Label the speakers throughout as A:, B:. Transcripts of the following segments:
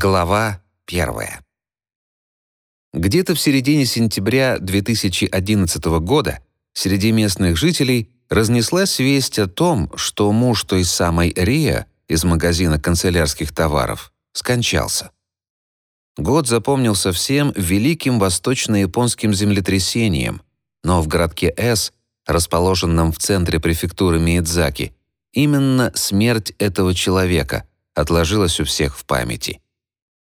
A: Глава первая. Где-то в середине сентября 2011 года среди местных жителей разнеслась весть о том, что муж той самой Рия из магазина канцелярских товаров скончался. Год запомнился всем великим восточно-японским землетрясением, но в городке С, расположенном в центре префектуры Миядзаки, именно смерть этого человека отложилась у всех в памяти.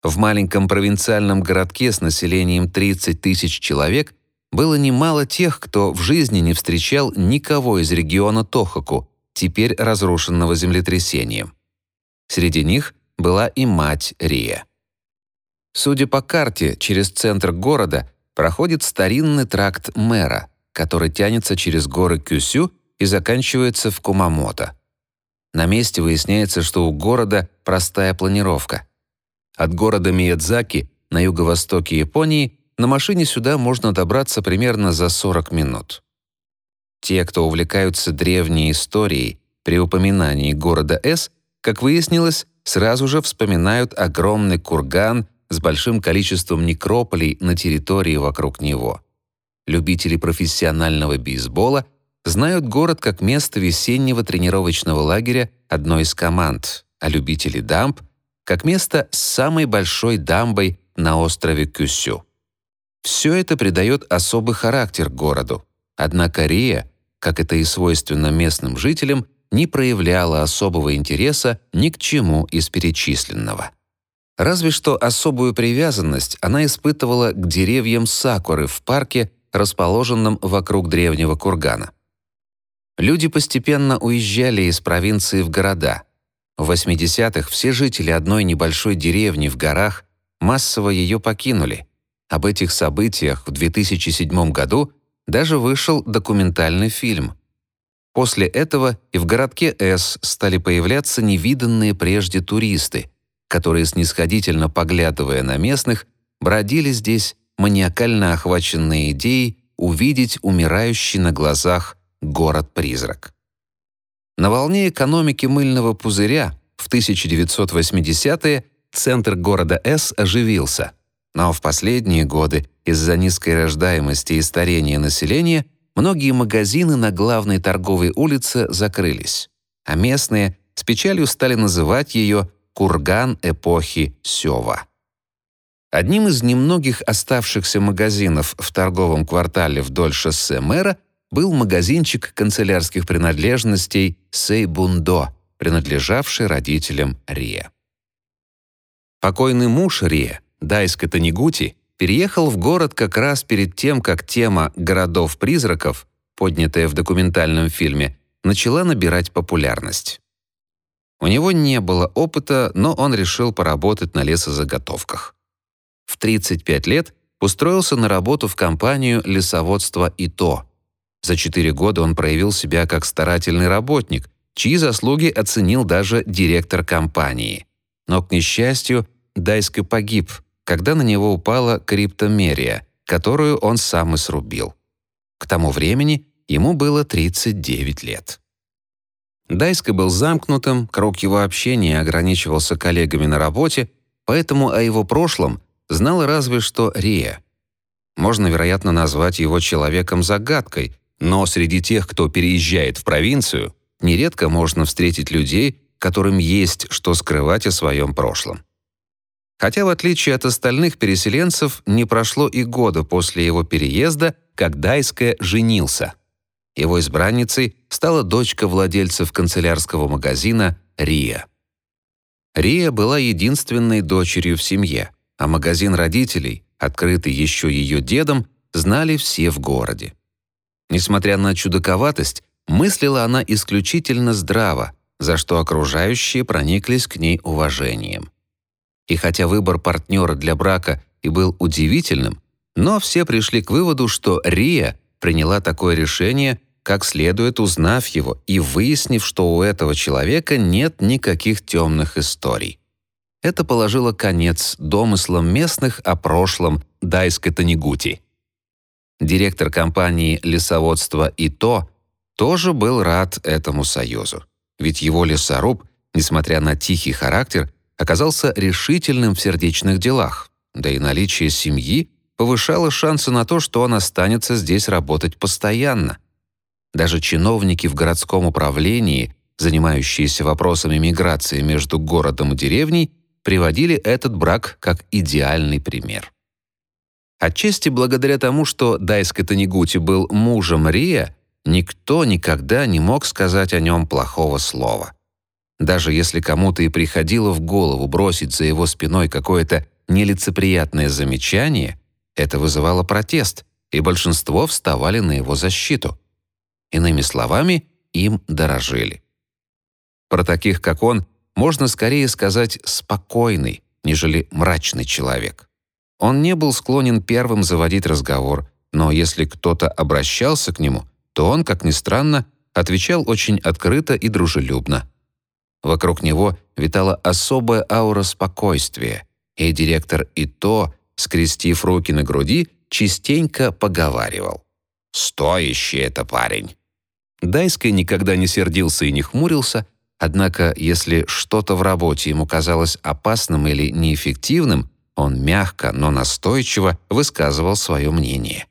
A: В маленьком провинциальном городке с населением 30 тысяч человек было немало тех, кто в жизни не встречал никого из региона Тохоку, теперь разрушенного землетрясением. Среди них была и мать Рия. Судя по карте, через центр города проходит старинный тракт Мэра, который тянется через горы Кюсю и заканчивается в Кумамото. На месте выясняется, что у города простая планировка. От города Миядзаки на юго-востоке Японии на машине сюда можно добраться примерно за 40 минут. Те, кто увлекаются древней историей, при упоминании города С, как выяснилось, сразу же вспоминают огромный курган с большим количеством некрополей на территории вокруг него. Любители профессионального бейсбола знают город как место весеннего тренировочного лагеря одной из команд, а любители дамб как место с самой большой дамбой на острове Кюсю. Все это придает особый характер городу. Однако Рия, как это и свойственно местным жителям, не проявляла особого интереса ни к чему из перечисленного. Разве что особую привязанность она испытывала к деревьям сакуры в парке, расположенном вокруг древнего кургана. Люди постепенно уезжали из провинции в города, в 80-х все жители одной небольшой деревни в горах массово ее покинули. Об этих событиях в 2007 году даже вышел документальный фильм. После этого и в городке С стали появляться невиданные прежде туристы, которые, снисходительно поглядывая на местных, бродили здесь, маниакально охваченные идеей увидеть умирающий на глазах город-призрак. На волне экономики мыльного пузыря в 1980-е центр города С оживился, но в последние годы из-за низкой рождаемости и старения населения многие магазины на главной торговой улице закрылись, а местные с печалью стали называть ее «курган эпохи Сёва». Одним из немногих оставшихся магазинов в торговом квартале вдоль шоссе мэра был магазинчик канцелярских принадлежностей Сейбундо, принадлежавший родителям Рия. Покойный муж Рия, Дайска Танигути, переехал в город как раз перед тем, как тема «городов-призраков», поднятая в документальном фильме, начала набирать популярность. У него не было опыта, но он решил поработать на лесозаготовках. В 35 лет устроился на работу в компанию лесоводства ИТО, за четыре года он проявил себя как старательный работник, чьи заслуги оценил даже директор компании. Но, к несчастью, Дайско погиб, когда на него упала криптомерия, которую он сам и срубил. К тому времени ему было 39 лет. Дайско был замкнутым, круг его общения ограничивался коллегами на работе, поэтому о его прошлом знала разве что Рия. Можно, вероятно, назвать его человеком-загадкой, но среди тех, кто переезжает в провинцию, нередко можно встретить людей, которым есть что скрывать о своем прошлом. Хотя, в отличие от остальных переселенцев, не прошло и года после его переезда, как Дайская женился. Его избранницей стала дочка владельцев канцелярского магазина Рия. Рия была единственной дочерью в семье, а магазин родителей, открытый еще ее дедом, знали все в городе. Несмотря на чудаковатость, мыслила она исключительно здраво, за что окружающие прониклись к ней уважением. И хотя выбор партнера для брака и был удивительным, но все пришли к выводу, что Рия приняла такое решение, как следует узнав его и выяснив, что у этого человека нет никаких темных историй. Это положило конец домыслам местных о прошлом Дайской Танигути. Директор компании лесоводства ИТО тоже был рад этому союзу. Ведь его лесоруб, несмотря на тихий характер, оказался решительным в сердечных делах, да и наличие семьи повышало шансы на то, что он останется здесь работать постоянно. Даже чиновники в городском управлении, занимающиеся вопросами миграции между городом и деревней, приводили этот брак как идеальный пример. Отчасти благодаря тому, что Дайска Танигути был мужем Рия, никто никогда не мог сказать о нем плохого слова. Даже если кому-то и приходило в голову бросить за его спиной какое-то нелицеприятное замечание, это вызывало протест, и большинство вставали на его защиту. Иными словами, им дорожили. Про таких, как он, можно скорее сказать «спокойный», нежели «мрачный человек». Он не был склонен первым заводить разговор, но если кто-то обращался к нему, то он, как ни странно, отвечал очень открыто и дружелюбно. Вокруг него витала особая аура спокойствия, и директор Ито, скрестив руки на груди, частенько поговаривал. «Стоящий это парень!» Дайской никогда не сердился и не хмурился, однако если что-то в работе ему казалось опасным или неэффективным, он мягко, но настойчиво высказывал свое мнение.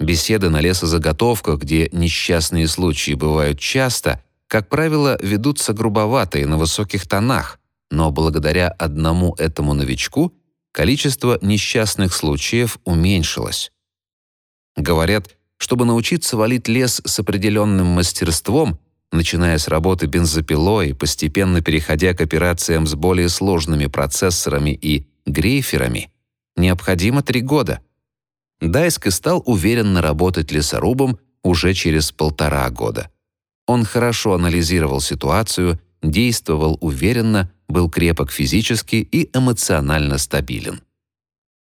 A: Беседы на лесозаготовках, где несчастные случаи бывают часто, как правило, ведутся грубовато и на высоких тонах, но благодаря одному этому новичку количество несчастных случаев уменьшилось. Говорят, чтобы научиться валить лес с определенным мастерством, начиная с работы бензопилой, постепенно переходя к операциям с более сложными процессорами и грейферами, необходимо три года. Дайск стал уверенно работать лесорубом уже через полтора года. Он хорошо анализировал ситуацию, действовал уверенно, был крепок физически и эмоционально стабилен.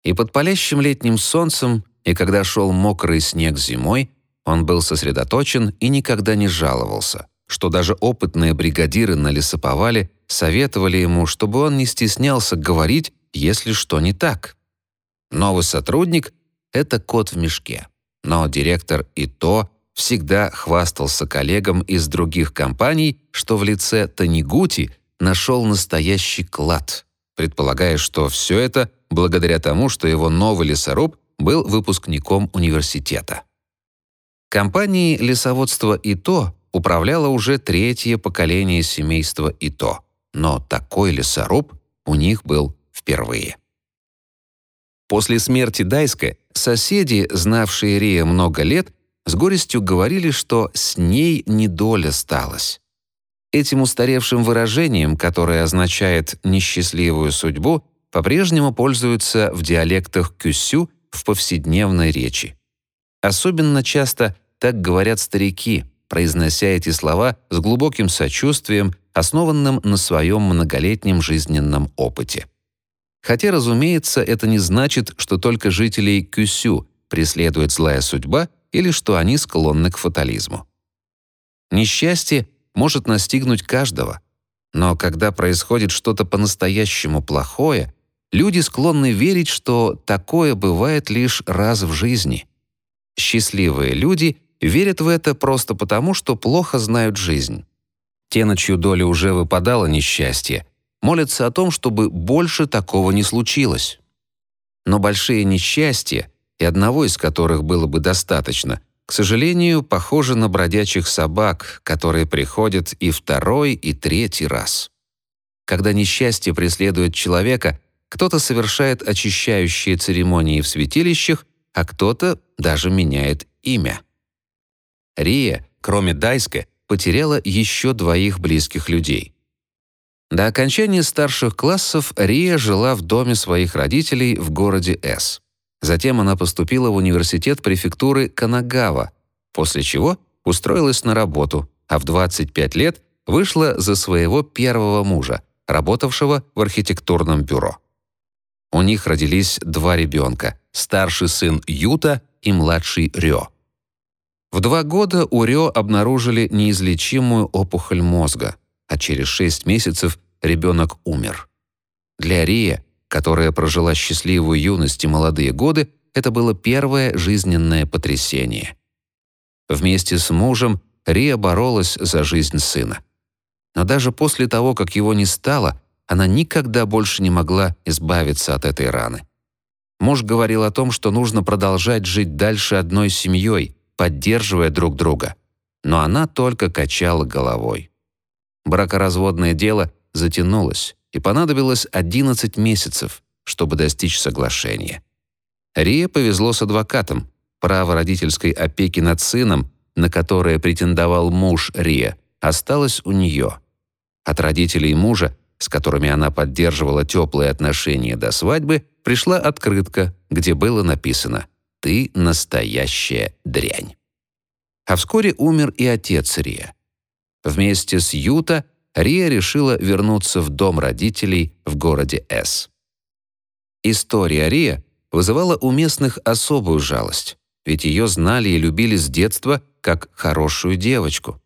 A: И под палящим летним солнцем, и когда шел мокрый снег зимой, он был сосредоточен и никогда не жаловался, что даже опытные бригадиры на лесоповале советовали ему, чтобы он не стеснялся говорить, если что не так. Новый сотрудник — это кот в мешке, но директор и то всегда хвастался коллегам из других компаний, что в лице Танигути нашел настоящий клад, предполагая, что все это благодаря тому, что его новый лесоруб был выпускником университета. Компанией лесоводства ИТО управляло уже третье поколение семейства ИТО, но такой лесоруб у них был впервые. После смерти Дайска соседи, знавшие Рия много лет, с горестью говорили, что с ней недоля сталась. Этим устаревшим выражением, которое означает «несчастливую судьбу», по-прежнему пользуются в диалектах кюсю в повседневной речи. Особенно часто так говорят старики, произнося эти слова с глубоким сочувствием, основанным на своем многолетнем жизненном опыте. Хотя, разумеется, это не значит, что только жителей Кюсю преследует злая судьба или что они склонны к фатализму. Несчастье может настигнуть каждого, но когда происходит что-то по-настоящему плохое, люди склонны верить, что такое бывает лишь раз в жизни. Счастливые люди верят в это просто потому, что плохо знают жизнь. Те, на чью долю уже выпадало несчастье, молятся о том, чтобы больше такого не случилось. Но большие несчастья и одного из которых было бы достаточно, к сожалению, похожи на бродячих собак, которые приходят и второй, и третий раз. Когда несчастье преследует человека, кто-то совершает очищающие церемонии в святилищах, а кто-то даже меняет имя. Рия, кроме Дайска, потеряла еще двоих близких людей. До окончания старших классов Рия жила в доме своих родителей в городе С. Затем она поступила в университет префектуры Канагава, после чего устроилась на работу, а в 25 лет вышла за своего первого мужа, работавшего в архитектурном бюро. У них родились два ребенка – старший сын Юта и младший Рё. В два года у Рё обнаружили неизлечимую опухоль мозга, а через шесть месяцев ребенок умер. Для Рия которая прожила счастливую юность и молодые годы, это было первое жизненное потрясение. Вместе с мужем Рия боролась за жизнь сына. Но даже после того, как его не стало, она никогда больше не могла избавиться от этой раны. Муж говорил о том, что нужно продолжать жить дальше одной семьей, поддерживая друг друга. Но она только качала головой. Бракоразводное дело затянулось, и понадобилось 11 месяцев, чтобы достичь соглашения. Рие повезло с адвокатом. Право родительской опеки над сыном, на которое претендовал муж Рие, осталось у нее. От родителей мужа, с которыми она поддерживала теплые отношения до свадьбы, пришла открытка, где было написано «Ты настоящая дрянь». А вскоре умер и отец Рия. Вместе с Юта Рия решила вернуться в дом родителей в городе С. История Рия вызывала у местных особую жалость, ведь ее знали и любили с детства как хорошую девочку.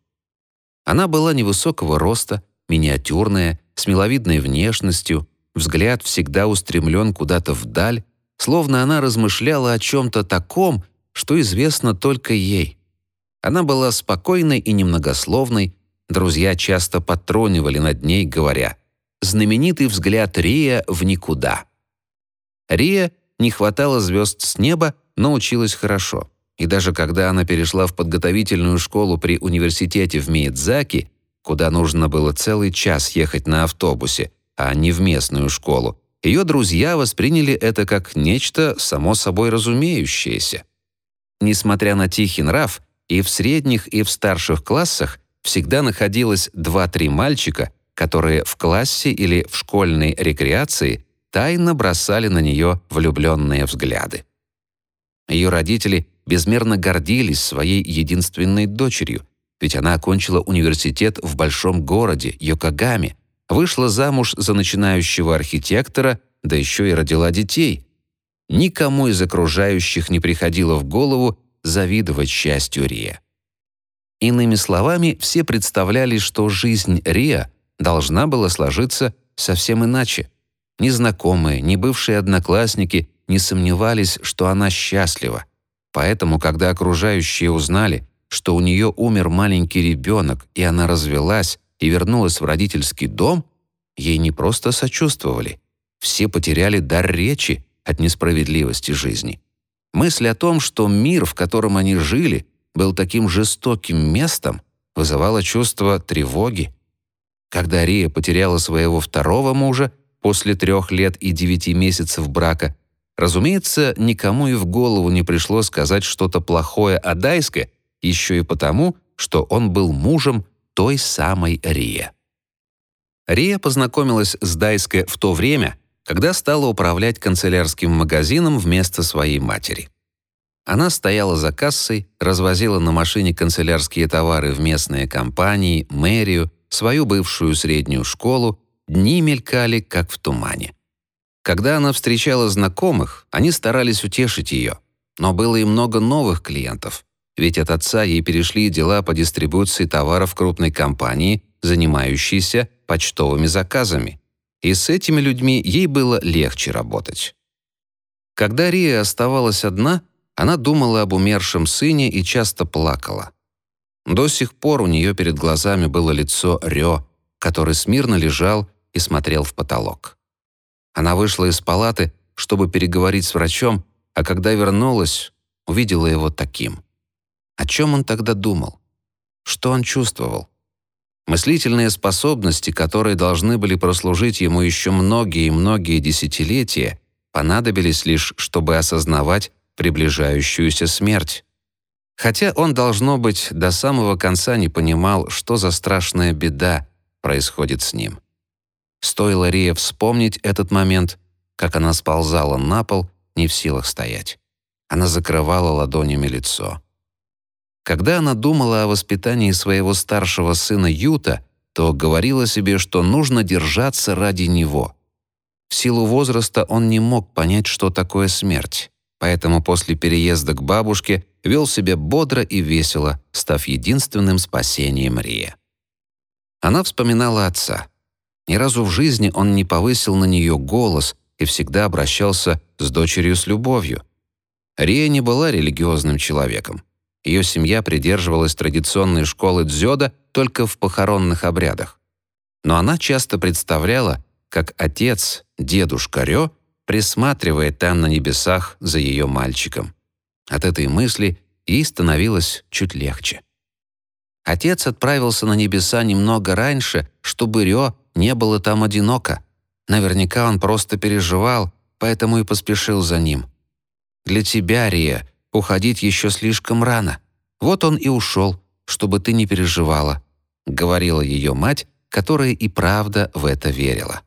A: Она была невысокого роста, миниатюрная, с миловидной внешностью, взгляд всегда устремлен куда-то вдаль, словно она размышляла о чем-то таком, что известно только ей. Она была спокойной и немногословной, друзья часто подтрунивали над ней, говоря «знаменитый взгляд Рия в никуда». Рия не хватало звезд с неба, но училась хорошо. И даже когда она перешла в подготовительную школу при университете в Миядзаки, куда нужно было целый час ехать на автобусе, а не в местную школу, ее друзья восприняли это как нечто само собой разумеющееся. Несмотря на тихий нрав, и в средних, и в старших классах всегда находилось два-три мальчика, которые в классе или в школьной рекреации тайно бросали на нее влюбленные взгляды. Ее родители безмерно гордились своей единственной дочерью, ведь она окончила университет в большом городе, Йокогаме, вышла замуж за начинающего архитектора, да еще и родила детей. Никому из окружающих не приходило в голову завидовать счастью Рия. Иными словами, все представляли, что жизнь Рия должна была сложиться совсем иначе. Незнакомые, не бывшие одноклассники не сомневались, что она счастлива. Поэтому, когда окружающие узнали, что у нее умер маленький ребенок, и она развелась и вернулась в родительский дом, ей не просто сочувствовали. Все потеряли дар речи от несправедливости жизни. Мысль о том, что мир, в котором они жили, был таким жестоким местом, вызывала чувство тревоги. Когда Рия потеряла своего второго мужа после трех лет и девяти месяцев брака, разумеется, никому и в голову не пришло сказать что-то плохое о Дайске, еще и потому, что он был мужем той самой Рия. Рия познакомилась с Дайске в то время, когда стала управлять канцелярским магазином вместо своей матери. Она стояла за кассой, развозила на машине канцелярские товары в местные компании, мэрию, свою бывшую среднюю школу, дни мелькали, как в тумане. Когда она встречала знакомых, они старались утешить ее, но было и много новых клиентов, ведь от отца ей перешли дела по дистрибуции товаров крупной компании, занимающейся почтовыми заказами и с этими людьми ей было легче работать. Когда Рия оставалась одна, она думала об умершем сыне и часто плакала. До сих пор у нее перед глазами было лицо Рё, который смирно лежал и смотрел в потолок. Она вышла из палаты, чтобы переговорить с врачом, а когда вернулась, увидела его таким. О чем он тогда думал? Что он чувствовал? Мыслительные способности, которые должны были прослужить ему еще многие и многие десятилетия, понадобились лишь, чтобы осознавать приближающуюся смерть. Хотя он, должно быть, до самого конца не понимал, что за страшная беда происходит с ним. Стоило Рия вспомнить этот момент, как она сползала на пол, не в силах стоять. Она закрывала ладонями лицо. Когда она думала о воспитании своего старшего сына Юта, то говорила себе, что нужно держаться ради него. В силу возраста он не мог понять, что такое смерть, поэтому после переезда к бабушке вел себя бодро и весело, став единственным спасением Рия. Она вспоминала отца. Ни разу в жизни он не повысил на нее голос и всегда обращался с дочерью с любовью. Рия не была религиозным человеком. Ее семья придерживалась традиционной школы дзёда только в похоронных обрядах. Но она часто представляла, как отец, дедушка Рё, присматривает там на небесах за ее мальчиком. От этой мысли ей становилось чуть легче. Отец отправился на небеса немного раньше, чтобы Рё не было там одиноко. Наверняка он просто переживал, поэтому и поспешил за ним. Для тебя, Рия, уходить еще слишком рано. Вот он и ушел, чтобы ты не переживала», — говорила ее мать, которая и правда в это верила.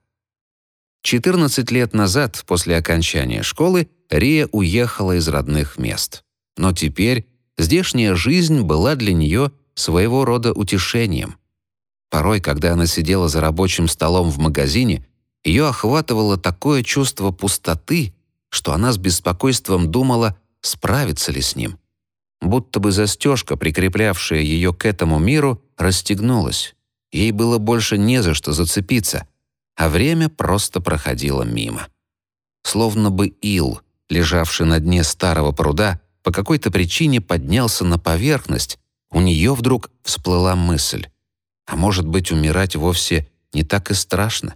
A: 14 лет назад, после окончания школы, Рия уехала из родных мест. Но теперь здешняя жизнь была для нее своего рода утешением. Порой, когда она сидела за рабочим столом в магазине, ее охватывало такое чувство пустоты, что она с беспокойством думала, справится ли с ним. Будто бы застежка, прикреплявшая ее к этому миру, расстегнулась. Ей было больше не за что зацепиться, а время просто проходило мимо. Словно бы ил, лежавший на дне старого пруда, по какой-то причине поднялся на поверхность, у нее вдруг всплыла мысль. А может быть, умирать вовсе не так и страшно?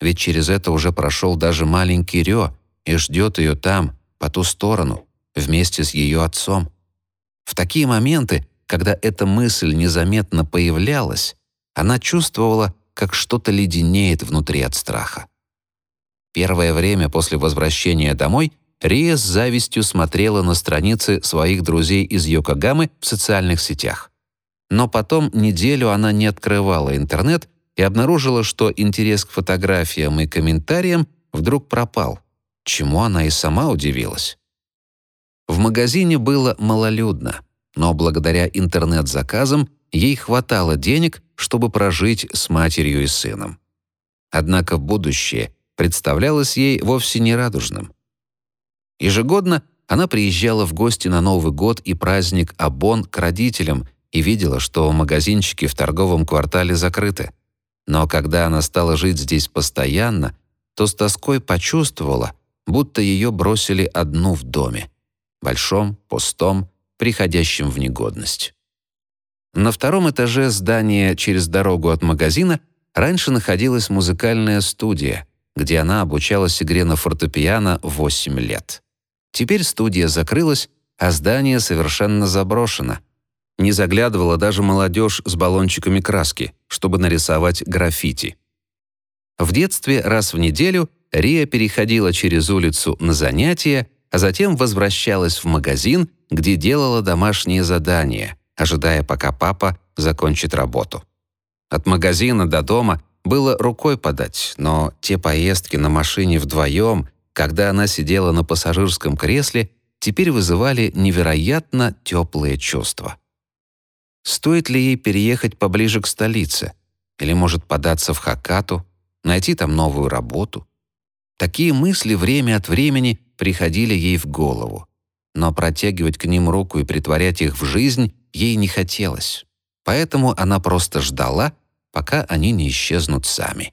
A: Ведь через это уже прошел даже маленький Рё и ждет ее там, по ту сторону, вместе с ее отцом. В такие моменты, когда эта мысль незаметно появлялась, она чувствовала, как что-то леденеет внутри от страха. Первое время после возвращения домой Рия с завистью смотрела на страницы своих друзей из Йокогамы в социальных сетях. Но потом неделю она не открывала интернет и обнаружила, что интерес к фотографиям и комментариям вдруг пропал, чему она и сама удивилась. В магазине было малолюдно, но благодаря интернет-заказам ей хватало денег, чтобы прожить с матерью и сыном. Однако будущее представлялось ей вовсе не радужным. Ежегодно она приезжала в гости на Новый год и праздник Абон к родителям и видела, что магазинчики в торговом квартале закрыты. Но когда она стала жить здесь постоянно, то с тоской почувствовала, будто ее бросили одну в доме. Большом, пустом, приходящем в негодность. На втором этаже здания через дорогу от магазина раньше находилась музыкальная студия, где она обучалась игре на фортепиано 8 лет. Теперь студия закрылась, а здание совершенно заброшено. Не заглядывала даже молодежь с баллончиками краски, чтобы нарисовать граффити. В детстве раз в неделю Рия переходила через улицу на занятия, а затем возвращалась в магазин, где делала домашние задания, ожидая, пока папа закончит работу. От магазина до дома было рукой подать, но те поездки на машине вдвоем, когда она сидела на пассажирском кресле, теперь вызывали невероятно теплые чувства. Стоит ли ей переехать поближе к столице? Или, может, податься в Хакату, найти там новую работу? Такие мысли время от времени приходили ей в голову. Но протягивать к ним руку и притворять их в жизнь ей не хотелось. Поэтому она просто ждала, пока они не исчезнут сами.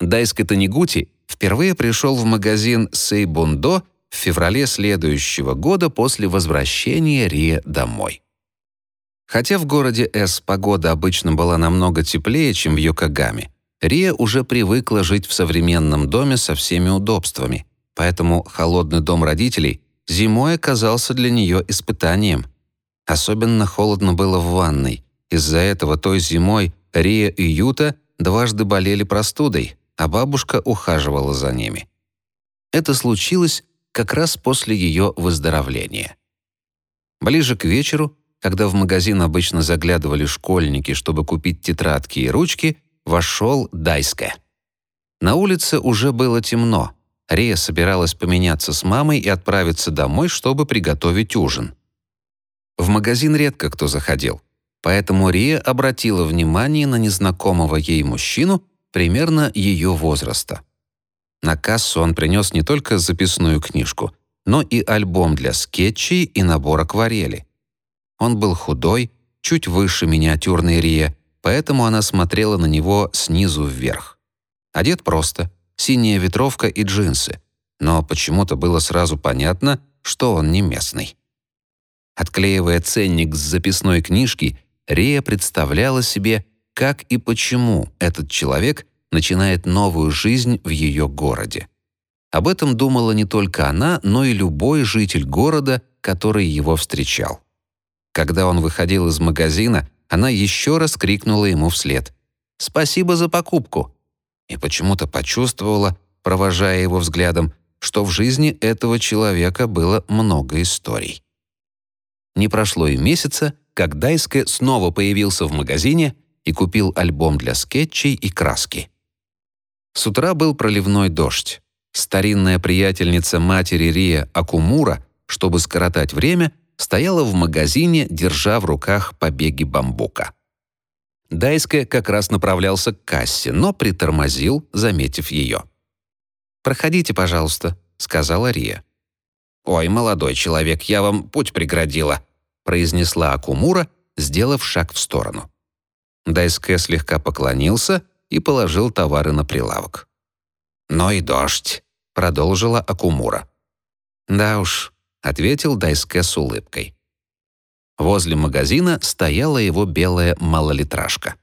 A: Дайска Танигути впервые пришел в магазин Сейбундо в феврале следующего года после возвращения Рия домой. Хотя в городе С погода обычно была намного теплее, чем в Йокогаме, Рия уже привыкла жить в современном доме со всеми удобствами, поэтому холодный дом родителей зимой оказался для нее испытанием. Особенно холодно было в ванной. Из-за этого той зимой Рия и Юта дважды болели простудой, а бабушка ухаживала за ними. Это случилось как раз после ее выздоровления. Ближе к вечеру когда в магазин обычно заглядывали школьники, чтобы купить тетрадки и ручки, вошел Дайске. На улице уже было темно. Рия собиралась поменяться с мамой и отправиться домой, чтобы приготовить ужин. В магазин редко кто заходил, поэтому Рия обратила внимание на незнакомого ей мужчину примерно ее возраста. На кассу он принес не только записную книжку, но и альбом для скетчей и набор акварели. Он был худой, чуть выше миниатюрной Рия, поэтому она смотрела на него снизу вверх. Одет просто, синяя ветровка и джинсы, но почему-то было сразу понятно, что он не местный. Отклеивая ценник с записной книжки, Рия представляла себе, как и почему этот человек начинает новую жизнь в ее городе. Об этом думала не только она, но и любой житель города, который его встречал. Когда он выходил из магазина, она еще раз крикнула ему вслед «Спасибо за покупку!» И почему-то почувствовала, провожая его взглядом, что в жизни этого человека было много историй. Не прошло и месяца, как Дайске снова появился в магазине и купил альбом для скетчей и краски. С утра был проливной дождь. Старинная приятельница матери Рия Акумура, чтобы скоротать время, стояла в магазине, держа в руках побеги бамбука. Дайске как раз направлялся к кассе, но притормозил, заметив ее. «Проходите, пожалуйста», — сказала Рия. «Ой, молодой человек, я вам путь преградила», — произнесла Акумура, сделав шаг в сторону. Дайске слегка поклонился и положил товары на прилавок. «Но и дождь», — продолжила Акумура. «Да уж», — ответил Дайске с улыбкой. Возле магазина стояла его белая малолитражка.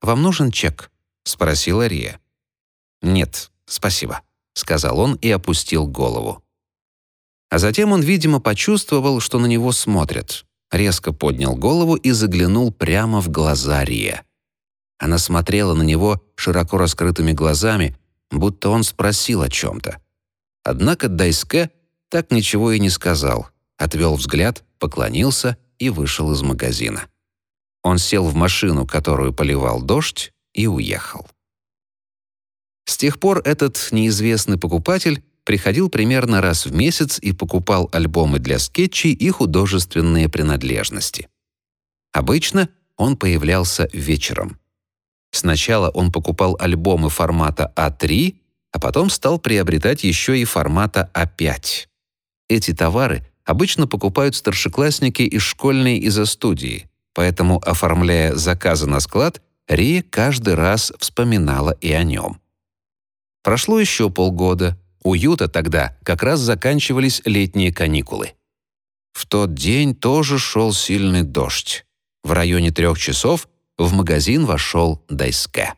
A: «Вам нужен чек?» — спросила Рия. «Нет, спасибо», — сказал он и опустил голову. А затем он, видимо, почувствовал, что на него смотрят. Резко поднял голову и заглянул прямо в глаза Рия. Она смотрела на него широко раскрытыми глазами, будто он спросил о чем-то. Однако Дайске так ничего и не сказал, отвел взгляд, поклонился и вышел из магазина. Он сел в машину, которую поливал дождь, и уехал. С тех пор этот неизвестный покупатель приходил примерно раз в месяц и покупал альбомы для скетчей и художественные принадлежности. Обычно он появлялся вечером. Сначала он покупал альбомы формата А3, а потом стал приобретать еще и формата А5. Эти товары обычно покупают старшеклассники из школьной и за студии, поэтому, оформляя заказы на склад, Рия каждый раз вспоминала и о нем. Прошло еще полгода. У Юта тогда как раз заканчивались летние каникулы. В тот день тоже шел сильный дождь. В районе трех часов в магазин вошел Дайске.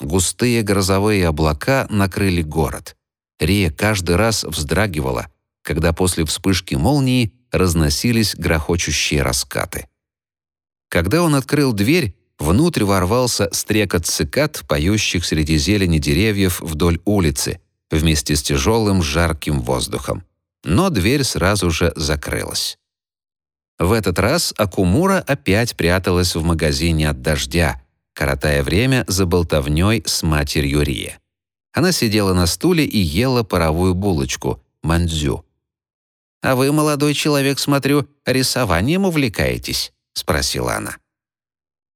A: Густые грозовые облака накрыли город. Рия каждый раз вздрагивала, когда после вспышки молнии разносились грохочущие раскаты. Когда он открыл дверь, внутрь ворвался стрекот цикад, поющих среди зелени деревьев вдоль улицы, вместе с тяжелым жарким воздухом. Но дверь сразу же закрылась. В этот раз Акумура опять пряталась в магазине от дождя, коротая время за болтовней с матерью Рия. Она сидела на стуле и ела паровую булочку, мандзю. «А вы, молодой человек, смотрю, рисованием увлекаетесь?» — спросила она.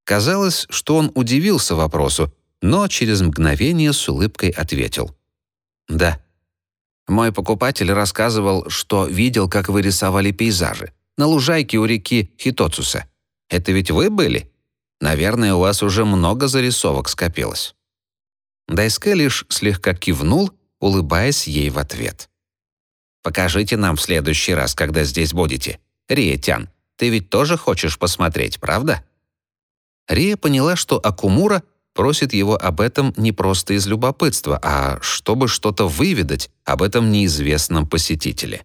A: Казалось, что он удивился вопросу, но через мгновение с улыбкой ответил. «Да». Мой покупатель рассказывал, что видел, как вы рисовали пейзажи на лужайке у реки Хитоцуса. Это ведь вы были? Наверное, у вас уже много зарисовок скопилось». Дайске лишь слегка кивнул, улыбаясь ей в ответ. Покажите нам в следующий раз, когда здесь будете. Рия-тян, ты ведь тоже хочешь посмотреть, правда?» Рия поняла, что Акумура просит его об этом не просто из любопытства, а чтобы что-то выведать об этом неизвестном посетителе.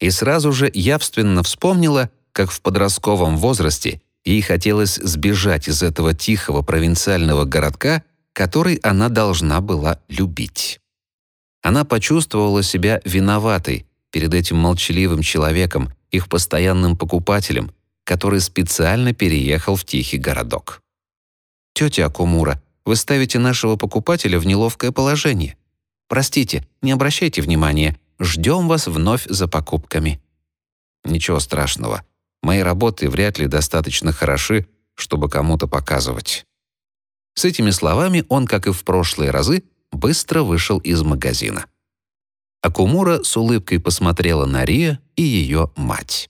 A: И сразу же явственно вспомнила, как в подростковом возрасте ей хотелось сбежать из этого тихого провинциального городка, который она должна была любить. Она почувствовала себя виноватой перед этим молчаливым человеком, их постоянным покупателем, который специально переехал в тихий городок. «Тетя Акумура, вы ставите нашего покупателя в неловкое положение. Простите, не обращайте внимания, ждем вас вновь за покупками». «Ничего страшного. Мои работы вряд ли достаточно хороши, чтобы кому-то показывать». С этими словами он, как и в прошлые разы, быстро вышел из магазина. Акумура с улыбкой посмотрела на Рия и ее мать.